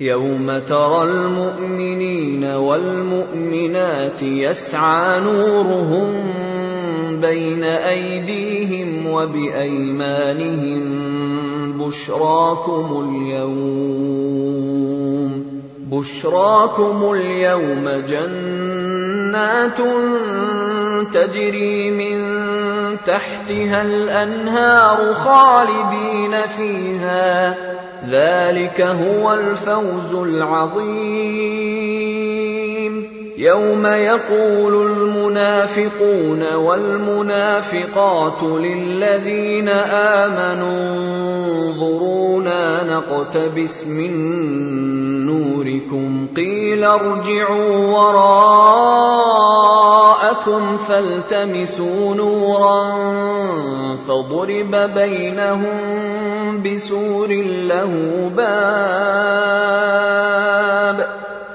يوم ترى المؤمنين والمؤمنات يسعى نورهم بين أيديهم وبأيمانهم بشراكم اليوم بشراكم اليوم جنات تجري من تحتها الأنهار خالدين فيها. ذلك هو الفوز العظيم. يوم يقول المنافقون والمنافقات للذين آمنوا انظرونا نقتبس من نوركم قيل ارجعوا وراءكم فالتمسوا نورا فضرب بينهم بسور له باب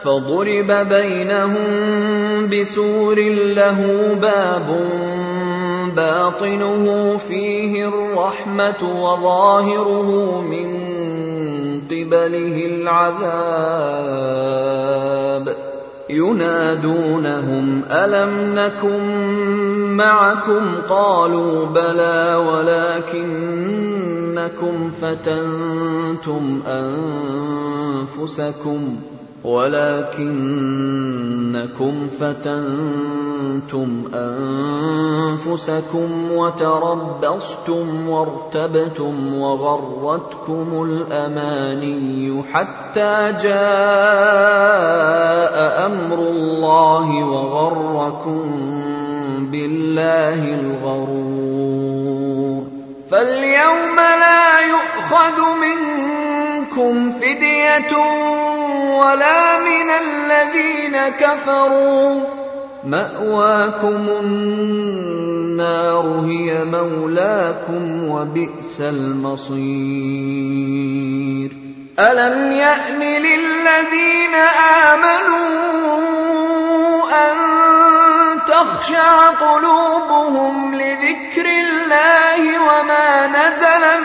فضرب بينهم بسور له باب باطنه فيه الرحمة وظاهره من قبله العذاب. ينادونهم ألم نكن معكم؟ قالوا بلى ولكنكم فتنتم أنفسكم ولكنكم فتنتم انفسكم وتربصتم وارتبتم وغرتكم الاماني حتى جاء أمر الله وغركم بالله الغرور فاليوم لا يؤخذ منكم فديه ولا من الذين كفروا. مأواكم النار هي مولاكم وبئس المصير. ألم يأن للذين آمنوا أن تخشع قلوبهم لذكر الله وما نزل من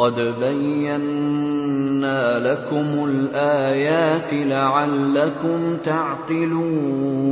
قد بينا لكم الايات لعلكم تعقلون